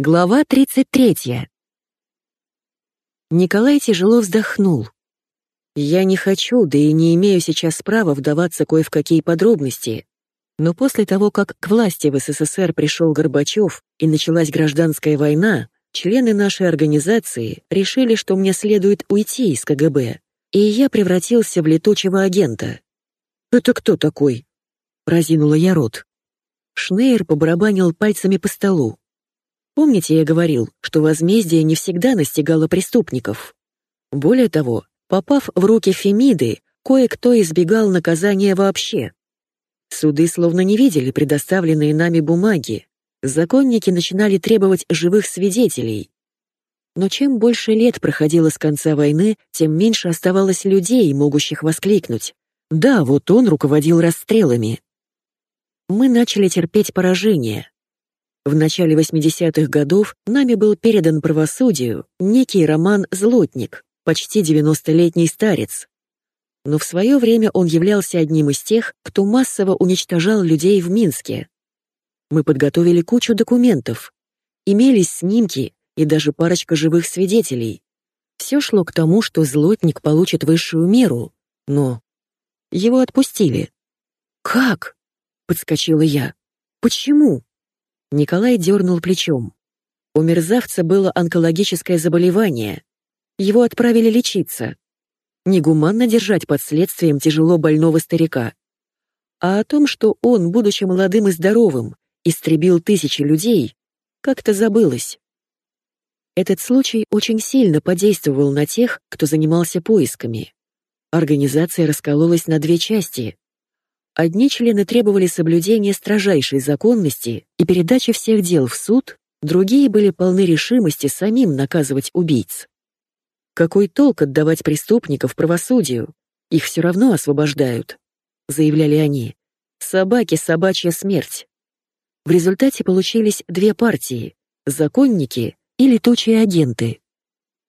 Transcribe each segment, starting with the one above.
Глава 33. Николай тяжело вздохнул. Я не хочу, да и не имею сейчас права вдаваться кое в какие подробности. Но после того, как к власти в СССР пришел Горбачев и началась гражданская война, члены нашей организации решили, что мне следует уйти из КГБ, и я превратился в летучего агента. «Это кто такой?» — разинула я рот. Шнейр побарабанил пальцами по столу. Помните, я говорил, что возмездие не всегда настигало преступников? Более того, попав в руки Фемиды, кое-кто избегал наказания вообще. Суды словно не видели предоставленные нами бумаги. Законники начинали требовать живых свидетелей. Но чем больше лет проходило с конца войны, тем меньше оставалось людей, могущих воскликнуть. Да, вот он руководил расстрелами. Мы начали терпеть поражение. В начале 80-х годов нами был передан правосудию некий Роман Злотник, почти 90-летний старец. Но в свое время он являлся одним из тех, кто массово уничтожал людей в Минске. Мы подготовили кучу документов. Имелись снимки и даже парочка живых свидетелей. Все шло к тому, что Злотник получит высшую меру, но... Его отпустили. «Как?» — подскочила я. «Почему?» Николай дернул плечом. У мерзавца было онкологическое заболевание. Его отправили лечиться. Негуманно держать под следствием тяжело больного старика. А о том, что он, будучи молодым и здоровым, истребил тысячи людей, как-то забылось. Этот случай очень сильно подействовал на тех, кто занимался поисками. Организация раскололась на две части. Одни члены требовали соблюдения строжайшей законности и передачи всех дел в суд, другие были полны решимости самим наказывать убийц. Какой толк отдавать преступников правосудию? Их все равно освобождают, заявляли они. Собаки собачья смерть. В результате получились две партии — законники и летучие агенты.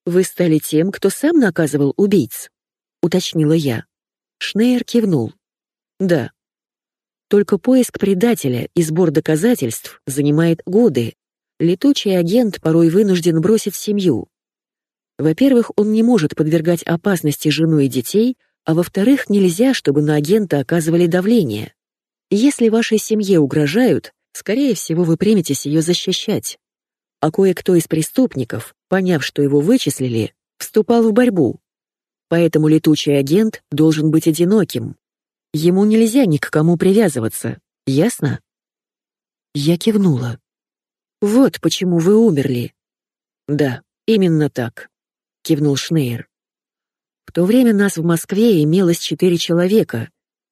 Вы стали тем, кто сам наказывал убийц, уточнила я. Шнейер кивнул. Да, только поиск предателя и сбор доказательств занимает годы. Летучий агент порой вынужден бросить семью. Во-первых, он не может подвергать опасности жену и детей, а во-вторых, нельзя, чтобы на агента оказывали давление. Если вашей семье угрожают, скорее всего, вы приметесь ее защищать. А кое-кто из преступников, поняв, что его вычислили, вступал в борьбу. Поэтому летучий агент должен быть одиноким, Ему нельзя ни к кому привязываться, ясно? Я кивнула. Вот почему вы умерли. Да, именно так, кивнул Шнейер. В то время нас в Москве имелось четыре человека.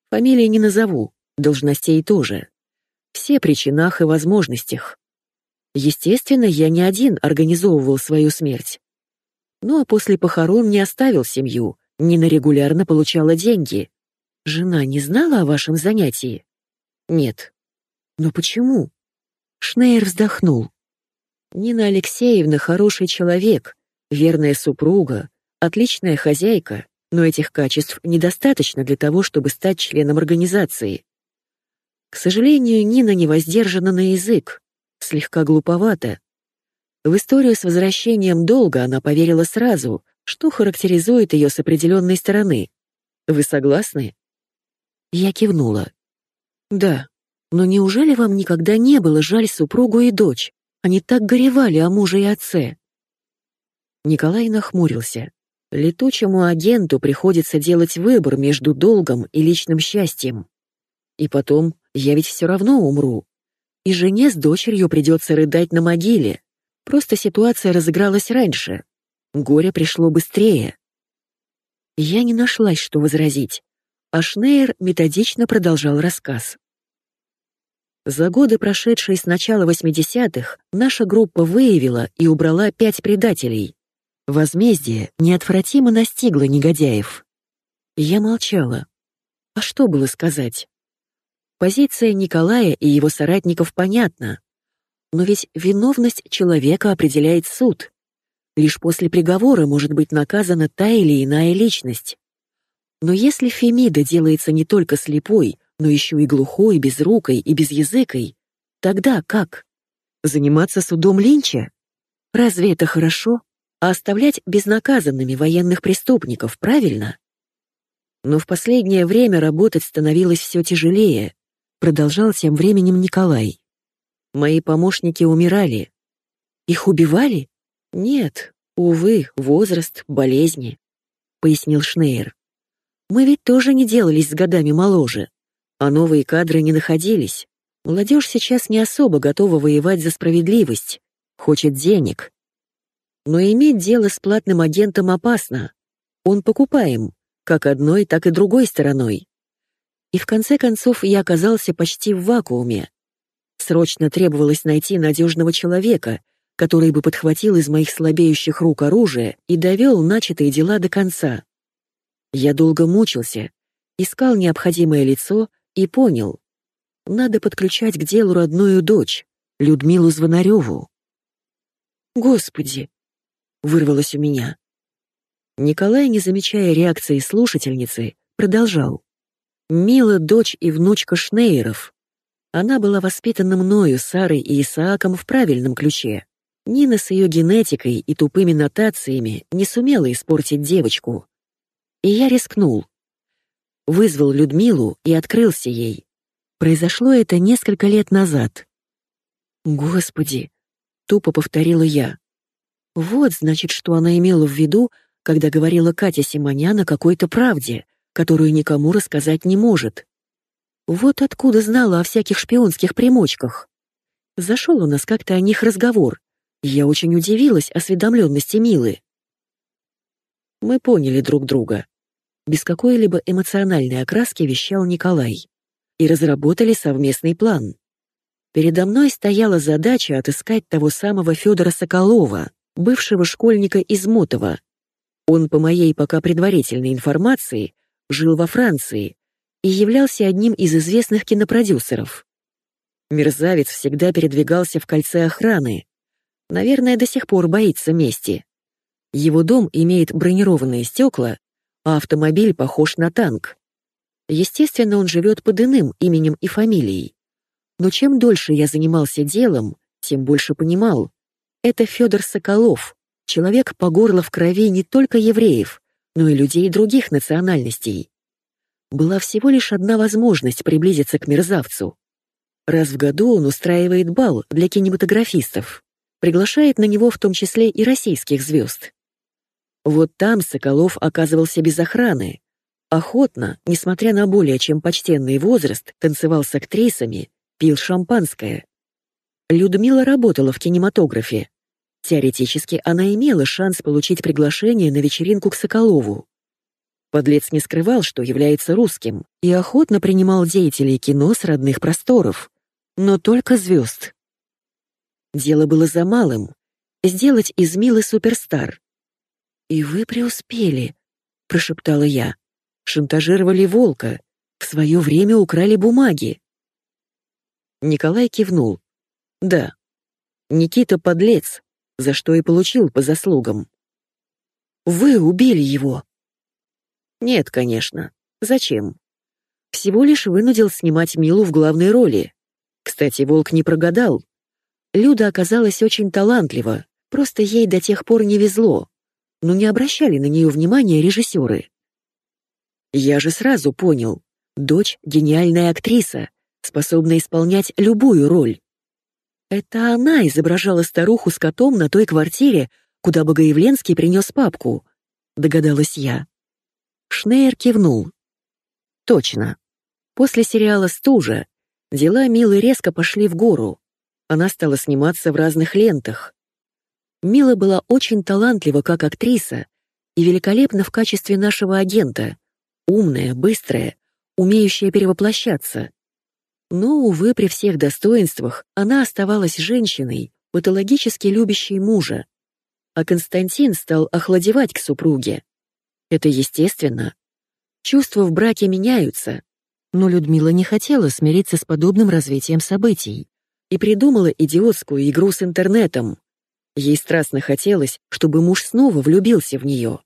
Фамилии не назову, должностей тоже. Все при чинах и возможностях. Естественно, я не один организовывал свою смерть. Ну а после похорон не оставил семью, Нина регулярно получала деньги, Жена не знала о вашем занятии? Нет. Но почему? Шнейр вздохнул. Нина Алексеевна хороший человек, верная супруга, отличная хозяйка, но этих качеств недостаточно для того, чтобы стать членом организации. К сожалению, Нина не воздержана на язык, слегка глуповата. В историю с возвращением долга она поверила сразу, что характеризует ее с определенной стороны. Вы согласны? Я кивнула. «Да, но неужели вам никогда не было жаль супругу и дочь? Они так горевали о муже и отце». Николай нахмурился. Летучему агенту приходится делать выбор между долгом и личным счастьем. И потом, я ведь все равно умру. И жене с дочерью придется рыдать на могиле. Просто ситуация разыгралась раньше. Горе пришло быстрее. Я не нашлась, что возразить а Шнейер методично продолжал рассказ. За годы, прошедшие с начала 80-х, наша группа выявила и убрала пять предателей. Возмездие неотвратимо настигло негодяев. Я молчала. А что было сказать? Позиция Николая и его соратников понятна. Но ведь виновность человека определяет суд. Лишь после приговора может быть наказана та или иная личность. Но если Фемида делается не только слепой, но еще и глухой, безрукой и безязыкой, тогда как? Заниматься судом Линча? Разве это хорошо? А оставлять безнаказанными военных преступников, правильно? Но в последнее время работать становилось все тяжелее, продолжал тем временем Николай. Мои помощники умирали. Их убивали? Нет, увы, возраст, болезни, пояснил Шнейр. Мы ведь тоже не делались с годами моложе, а новые кадры не находились. Молодежь сейчас не особо готова воевать за справедливость, хочет денег. Но иметь дело с платным агентом опасно. Он покупаем, как одной, так и другой стороной. И в конце концов я оказался почти в вакууме. Срочно требовалось найти надежного человека, который бы подхватил из моих слабеющих рук оружие и довел начатые дела до конца. Я долго мучился, искал необходимое лицо и понял. Надо подключать к делу родную дочь, Людмилу Звонареву. «Господи!» — вырвалось у меня. Николай, не замечая реакции слушательницы, продолжал. «Мила — дочь и внучка Шнейеров. Она была воспитана мною, Сарой и Исааком в правильном ключе. Нина с ее генетикой и тупыми нотациями не сумела испортить девочку. И я рискнул. Вызвал Людмилу и открылся ей. Произошло это несколько лет назад. «Господи!» — тупо повторила я. Вот, значит, что она имела в виду, когда говорила Катя Симонян о какой-то правде, которую никому рассказать не может. Вот откуда знала о всяких шпионских примочках. Зашел у нас как-то о них разговор. Я очень удивилась осведомленности Милы. Мы поняли друг друга. Без какой-либо эмоциональной окраски вещал Николай. И разработали совместный план. Передо мной стояла задача отыскать того самого Федора Соколова, бывшего школьника из Мотова, он, по моей пока предварительной информации, жил во Франции и являлся одним из известных кинопродюсеров. Мерзавец всегда передвигался в кольце охраны. Наверное, до сих пор боится мести. Его дом имеет бронированные стекла, а автомобиль похож на танк. Естественно, он живет под иным именем и фамилией. Но чем дольше я занимался делом, тем больше понимал. Это Федор Соколов, Человек по горло в крови не только евреев, но и людей других национальностей. Была всего лишь одна возможность приблизиться к мерзавцу. Раз в году он устраивает бал для кинематографистов, приглашает на него в том числе и российских звезд. Вот там Соколов оказывался без охраны, охотно, несмотря на более чем почтенный возраст, танцевал с актрисами, пил шампанское. Людмила работала в кинематографе, Теоретически она имела шанс получить приглашение на вечеринку к Соколову. Подлец не скрывал, что является русским, и охотно принимал деятелей кино с родных просторов, но только звезд. Дело было за малым — сделать из Милы суперстар. «И вы преуспели», — прошептала я. «Шантажировали волка, в свое время украли бумаги». Николай кивнул. «Да, Никита подлец, за что и получил по заслугам. Вы убили его. Нет, конечно. Зачем? Всего лишь вынудил снимать Милу в главной роли. Кстати, Волк не прогадал. Люда оказалась очень талантлива, просто ей до тех пор не везло, но не обращали на нее внимания режиссеры. Я же сразу понял, дочь — гениальная актриса, способная исполнять любую роль. Это она изображала старуху с котом на той квартире, куда Богоявленский принес папку, догадалась я. Шнейер кивнул. Точно. После сериала «Стужа» дела Милы резко пошли в гору. Она стала сниматься в разных лентах. Мила была очень талантлива как актриса и великолепна в качестве нашего агента. Умная, быстрая, умеющая перевоплощаться. Но, увы, при всех достоинствах она оставалась женщиной, патологически любящей мужа. А Константин стал охладевать к супруге. Это естественно. Чувства в браке меняются. Но Людмила не хотела смириться с подобным развитием событий и придумала идиотскую игру с интернетом. Ей страстно хотелось, чтобы муж снова влюбился в нее.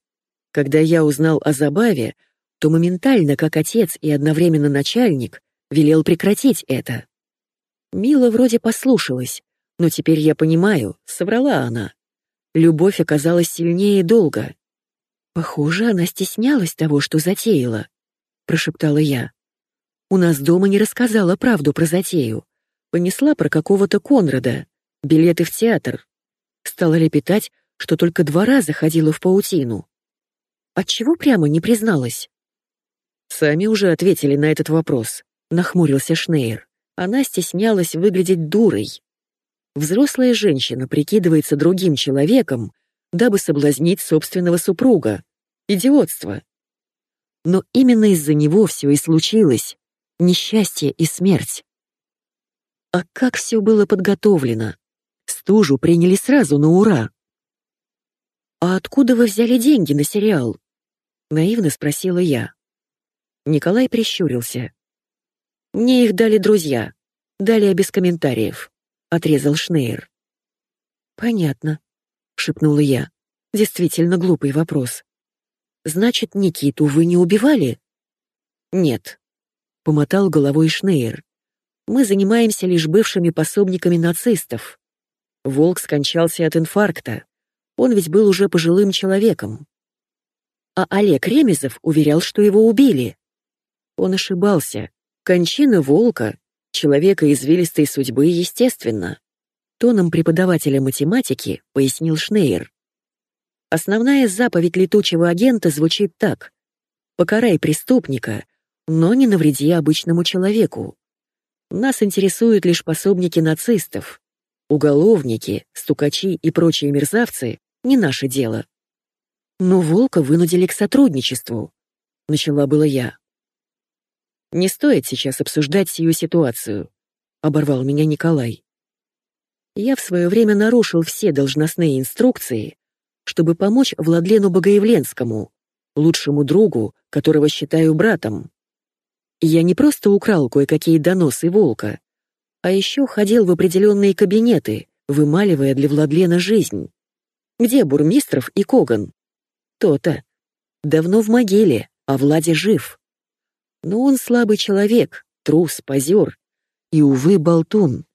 Когда я узнал о забаве, то моментально, как отец и одновременно начальник, велел прекратить это. Мила вроде послушалась, Но теперь я понимаю, соврала она. Любовь оказалась сильнее долго. Похоже, она стеснялась того, что затеяла, прошептала я. У нас дома не рассказала правду про затею. Понесла про какого-то Конрада, билеты в театр. Стала лепетать, что только два раза ходила в паутину. Отчего прямо не призналась? Сами уже ответили на этот вопрос, нахмурился Шнейр. Она стеснялась выглядеть дурой. Взрослая женщина прикидывается другим человеком, дабы соблазнить собственного супруга. Идиотство. Но именно из-за него все и случилось. Несчастье и смерть. А как все было подготовлено? Стужу приняли сразу на ура. «А откуда вы взяли деньги на сериал?» — наивно спросила я. Николай прищурился. «Мне их дали друзья. Далее без комментариев», — отрезал Шнейр. «Понятно», — шепнула я. «Действительно глупый вопрос. Значит, Никиту вы не убивали?» «Нет», — помотал головой Шнейр. «Мы занимаемся лишь бывшими пособниками нацистов. Волк скончался от инфаркта. Он ведь был уже пожилым человеком. А Олег Ремезов уверял, что его убили. Он ошибался. Кончина волка, человека извилистой судьбы, естественно. Тоном преподавателя математики пояснил Шнейер. Основная заповедь летучего агента звучит так. «Покарай преступника, но не навреди обычному человеку». Нас интересуют лишь пособники нацистов. Уголовники, стукачи и прочие мерзавцы — не наше дело. Но Волка вынудили к сотрудничеству. Начала было я. Не стоит сейчас обсуждать сию ситуацию, оборвал меня Николай. Я в свое время нарушил все должностные инструкции, чтобы помочь Владлену Богоявленскому, лучшему другу, которого считаю братом. Я не просто украл кое-какие доносы Волка, а еще ходил в определенные кабинеты, вымаливая для Владлена жизнь. Где Бурмистров и Коган? То-то. Давно в могиле, а Владе жив. Но он слабый человек, трус, позер и, увы, болтун.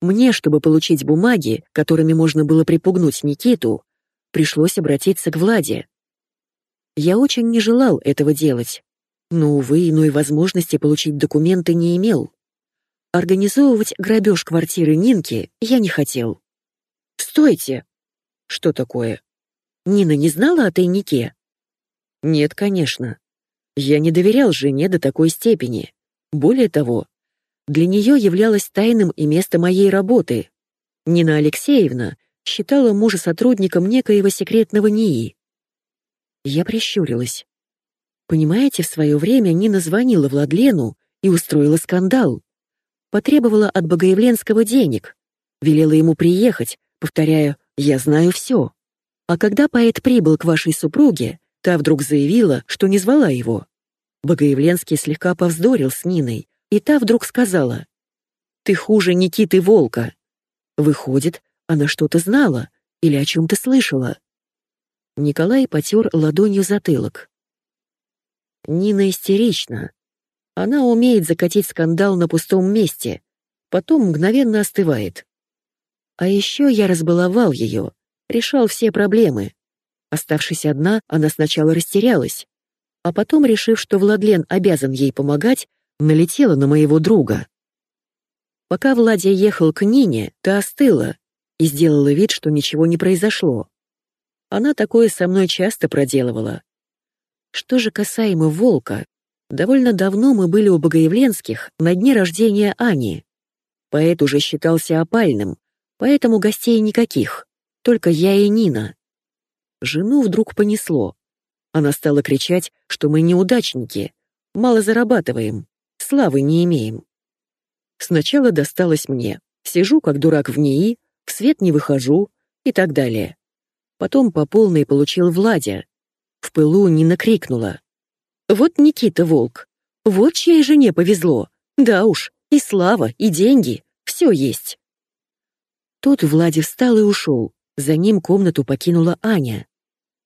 Мне, чтобы получить бумаги, которыми можно было припугнуть Никиту, пришлось обратиться к Владе. Я очень не желал этого делать, но, увы, иной возможности получить документы не имел. Организовывать грабеж квартиры Нинки я не хотел. «Стойте!» «Что такое?» «Нина не знала о тайнике?» «Нет, конечно. Я не доверял жене до такой степени. Более того, для нее являлось тайным и место моей работы. Нина Алексеевна считала мужа сотрудником некоего секретного НИИ. Я прищурилась. Понимаете, в свое время Нина звонила Владлену и устроила скандал. Потребовала от Богоявленского денег, велела ему приехать, повторяя «я знаю все». А когда поэт прибыл к вашей супруге, Та вдруг заявила, что не звала его. Богоявленский слегка повздорил с Ниной, и та вдруг сказала, «Ты хуже Никиты Волка». Выходит, она что-то знала или о чем-то слышала. Николай потер ладонью затылок. Нина истерична. Она умеет закатить скандал на пустом месте, потом мгновенно остывает. А еще я разбаловал ее, решал все проблемы. Оставшись одна, она сначала растерялась, а потом, решив, что Владлен обязан ей помогать, налетела на моего друга. Пока Владя ехал к Нине, та остыла и сделала вид, что ничего не произошло. Она такое со мной часто проделывала. Что же касаемо Волка, довольно давно мы были у Богоявленских на дне рождения Ани. Поэт уже считался опальным, поэтому гостей никаких, только я и Нина. Жену вдруг понесло. Она стала кричать, что мы неудачники, мало зарабатываем, славы не имеем. Сначала досталось мне. Сижу, как дурак в НИИ, в свет не выхожу и так далее. Потом по полной получил Владя. В пылу Нина крикнула. «Вот Никита Волк, вот чьей жене повезло. Да уж, и слава, и деньги, все есть». Тут Владя встал и ушел. За ним комнату покинула Аня.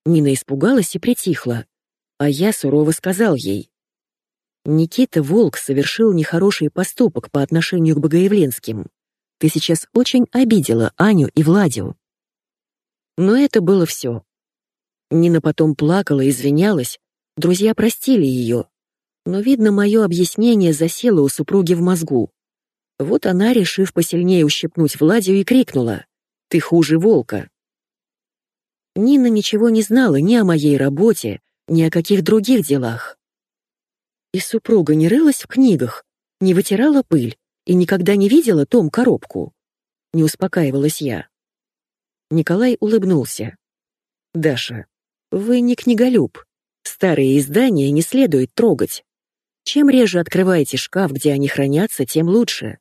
Нина испугалась и притихла, а я сурово сказал ей. Никита Волк совершил нехороший поступок по отношению к Богоявленским. Ты сейчас очень обидела Аню и Владю». Но это было все. Нина потом плакала, извинялась, друзья простили ее. Но, видно, мое объяснение засело у супруги в мозгу. Вот она, решив посильнее ущипнуть Владю, и крикнула «Ты хуже волка!». Нина ничего не знала ни о моей работе, ни о каких других делах. И супруга не рылась в книгах, не вытирала пыль и никогда не видела том-коробку. Не успокаивалась я. Николай улыбнулся. «Даша, вы не книголюб. Старые издания не следует трогать. Чем реже открываете шкаф, где они хранятся, тем лучше.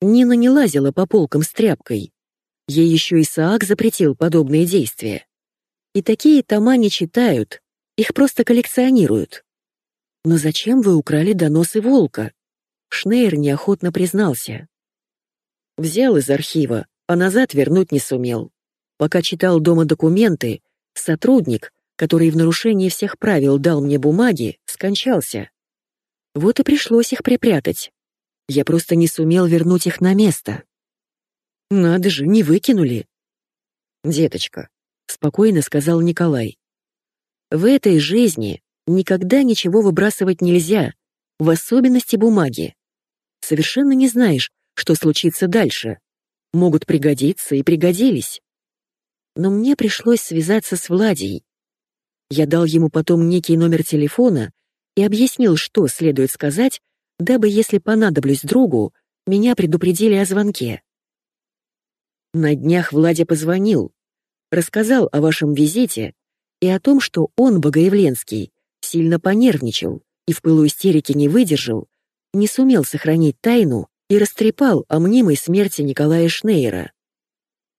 Нина не лазила по полкам с тряпкой. Ей еще Исаак запретил подобные действия. И такие тома не читают, их просто коллекционируют. Но зачем вы украли доносы волка? Шнейр неохотно признался. Взял из архива, а назад вернуть не сумел. Пока читал дома документы, сотрудник, который в нарушении всех правил дал мне бумаги, скончался. Вот и пришлось их припрятать. Я просто не сумел вернуть их на место. Надо же, не выкинули. Деточка, спокойно сказал Николай. В этой жизни никогда ничего выбрасывать нельзя, в особенности бумаги. Совершенно не знаешь, что случится дальше. Могут пригодиться и пригодились. Но мне пришлось связаться с Владей. Я дал ему потом некий номер телефона и объяснил, что следует сказать, дабы, если понадоблюсь другу, меня предупредили о звонке. На днях Владя позвонил, рассказал о вашем визите и о том, что он, Богоявленский, сильно понервничал и в пылу истерики не выдержал, не сумел сохранить тайну и растрепал о мнимой смерти Николая Шнейера.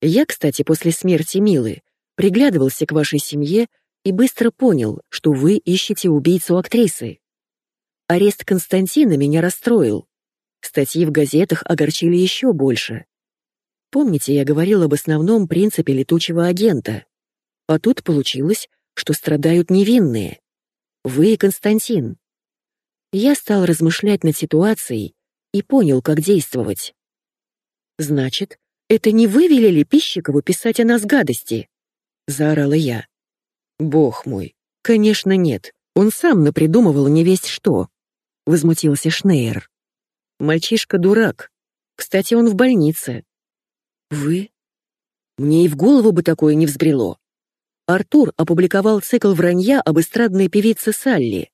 Я, кстати, после смерти Милы приглядывался к вашей семье и быстро понял, что вы ищете убийцу актрисы. Арест Константина меня расстроил. Статьи в газетах огорчили еще больше. Помните, я говорил об основном принципе летучего агента? А тут получилось, что страдают невинные. Вы и Константин. Я стал размышлять над ситуацией и понял, как действовать. Значит, это не вы велели Пищикову писать о нас гадости? Заорала я. Бог мой, конечно нет. Он сам напридумывал невесть что возмутился Шнейер. Мальчишка дурак. Кстати, он в больнице. Вы? Мне и в голову бы такое не взбрело. Артур опубликовал цикл вранья об эстрадной певице Салли,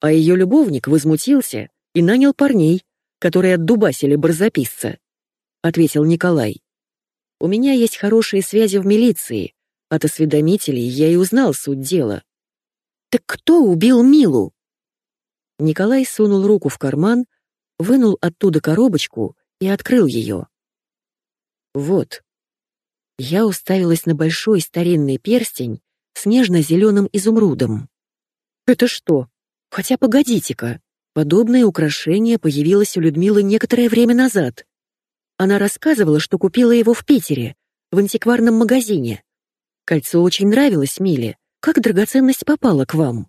а ее любовник возмутился и нанял парней, которые отдубасили барзаписца, ответил Николай. У меня есть хорошие связи в милиции. От осведомителей я и узнал суть дела. Так кто убил Милу? Николай сунул руку в карман, вынул оттуда коробочку и открыл ее. Вот. Я уставилась на большой старинный перстень с нежно-зеленым изумрудом. Это что? Хотя погодите-ка. Подобное украшение появилось у Людмилы некоторое время назад. Она рассказывала, что купила его в Питере, в антикварном магазине. Кольцо очень нравилось Миле. Как драгоценность попала к вам?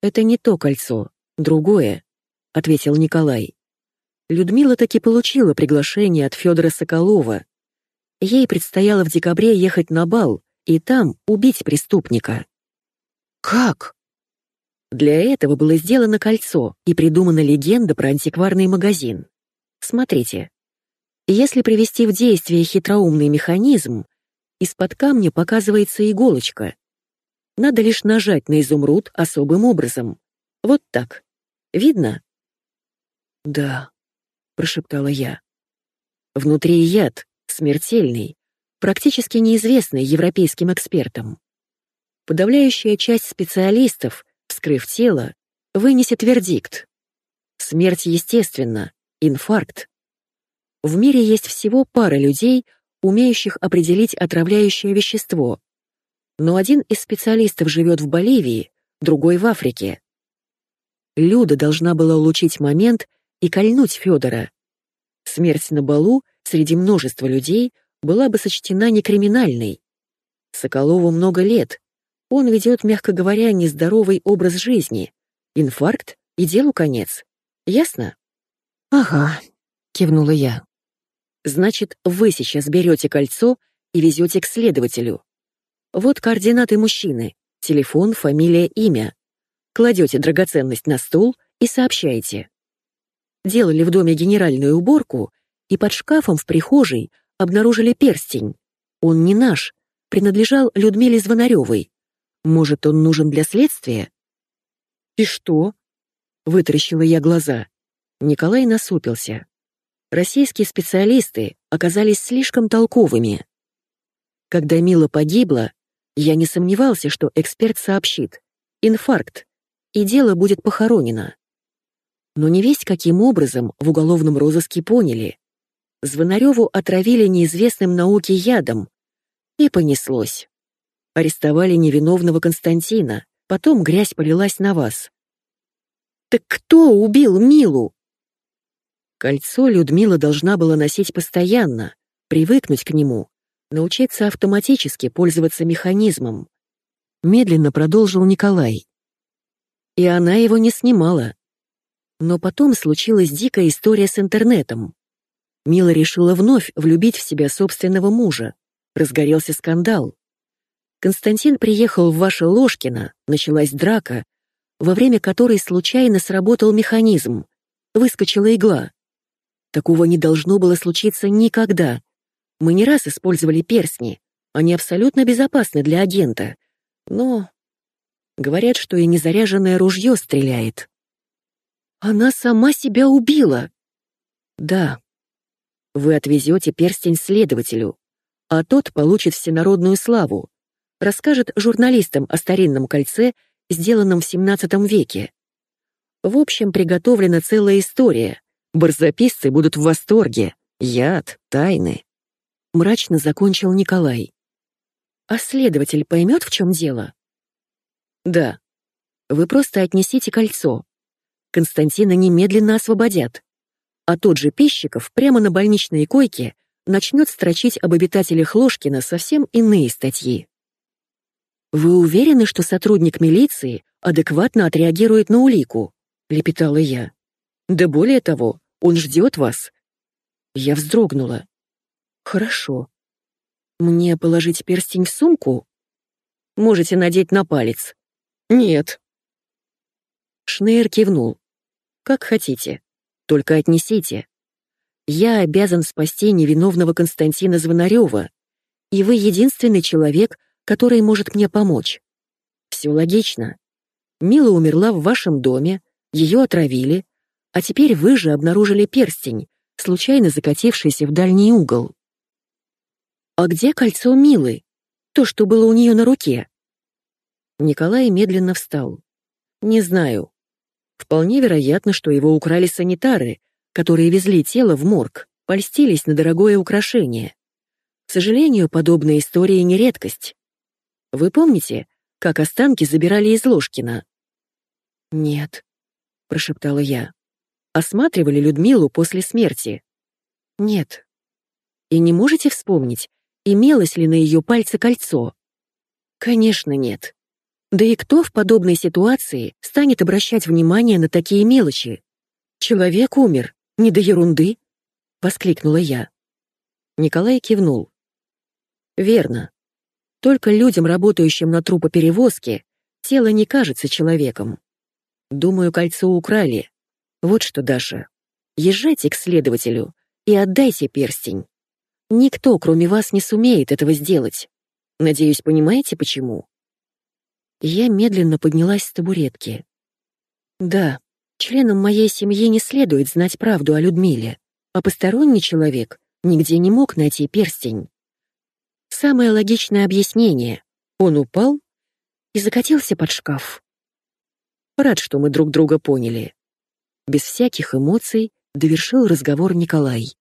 «Это не то кольцо, другое», — ответил Николай. Людмила таки получила приглашение от Федора Соколова. Ей предстояло в декабре ехать на бал и там убить преступника. «Как?» Для этого было сделано кольцо и придумана легенда про антикварный магазин. Смотрите. Если привести в действие хитроумный механизм, из-под камня показывается иголочка, надо лишь нажать на изумруд особым образом. Вот так. Видно? Да, прошептала я. Внутри яд, смертельный, практически неизвестный европейским экспертам. Подавляющая часть специалистов, вскрыв тело, вынесет вердикт. Смерть естественна, инфаркт. В мире есть всего пара людей, умеющих определить отравляющее вещество, но один из специалистов живет в Боливии, другой в Африке. Люда должна была улучшить момент и кольнуть Федора. Смерть на балу среди множества людей была бы сочтена некриминальной. Соколову много лет. Он ведет, мягко говоря, нездоровый образ жизни. Инфаркт и делу конец. Ясно? Ага, кивнула я. Значит, вы сейчас берете кольцо и везете к следователю. Вот координаты мужчины, телефон, фамилия, имя. Кладете драгоценность на стол и сообщаете. Делали в доме генеральную уборку и под шкафом в прихожей обнаружили перстень. Он не наш, принадлежал Людмиле Звонаревой. Может, он нужен для следствия? И что? Вытаращила я глаза. Николай насупился. Российские специалисты оказались слишком толковыми. Когда Мила погибла, я не сомневался, что эксперт сообщит. Инфаркт. И дело будет похоронено. Но не весть каким образом в уголовном розыске поняли. Звонареву отравили неизвестным науке ядом. И понеслось. Арестовали невиновного Константина, потом грязь полилась на вас. «Так кто убил Милу?» Кольцо Людмила должна была носить постоянно, привыкнуть к нему, научиться автоматически пользоваться механизмом. Медленно продолжил Николай. И она его не снимала. Но потом случилась дикая история с интернетом. Мила решила вновь влюбить в себя собственного мужа. Разгорелся скандал. Константин приехал в ваше Ложкино, началась драка, во время которой случайно сработал механизм. Выскочила игла. Такого не должно было случиться никогда. Мы не раз использовали перстни. Они абсолютно безопасны для агента. Но... Говорят, что и незаряженное ружье стреляет. Она сама себя убила. Да. Вы отвезете перстень следователю, а тот получит всенародную славу, расскажет журналистам о старинном кольце, сделанном в XVII веке. В общем, приготовлена целая история, Барзаписцы будут в восторге. Яд, тайны. Мрачно закончил Николай. А следователь поймет, в чем дело? Да. Вы просто отнесите кольцо. Константина немедленно освободят. А тот же Пищиков прямо на больничной койке начнет строчить об обитателях Ложкина совсем иные статьи. «Вы уверены, что сотрудник милиции адекватно отреагирует на улику?» — лепетала я. «Да более того, он ждет вас». Я вздрогнула. «Хорошо. Мне положить перстень в сумку? Можете надеть на палец». «Нет». Шнейр кивнул. «Как хотите. Только отнесите. Я обязан спасти невиновного Константина Звонарева, и вы единственный человек, который может мне помочь. Все логично. Мила умерла в вашем доме, ее отравили, а теперь вы же обнаружили перстень, случайно закатившийся в дальний угол. А где кольцо Милы? То, что было у нее на руке? Николай медленно встал. Не знаю. Вполне вероятно, что его украли санитары, которые везли тело в морг, польстились на дорогое украшение. К сожалению, подобная история не редкость. Вы помните, как останки забирали из Ложкина? «Нет», — прошептала я осматривали Людмилу после смерти? Нет. И не можете вспомнить, имелось ли на ее пальце кольцо? Конечно, нет. Да и кто в подобной ситуации станет обращать внимание на такие мелочи? Человек умер, не до ерунды, воскликнула я. Николай кивнул. Верно. Только людям, работающим на трупоперевозке, тело не кажется человеком. Думаю, кольцо украли, вот что, Даша, езжайте к следователю и отдайте перстень. Никто, кроме вас, не сумеет этого сделать. Надеюсь, понимаете, почему?» Я медленно поднялась с табуретки. «Да, членам моей семьи не следует знать правду о Людмиле, а посторонний человек нигде не мог найти перстень. Самое логичное объяснение — он упал и закатился под шкаф. Рад, что мы друг друга поняли. Без всяких эмоций довершил разговор Николай.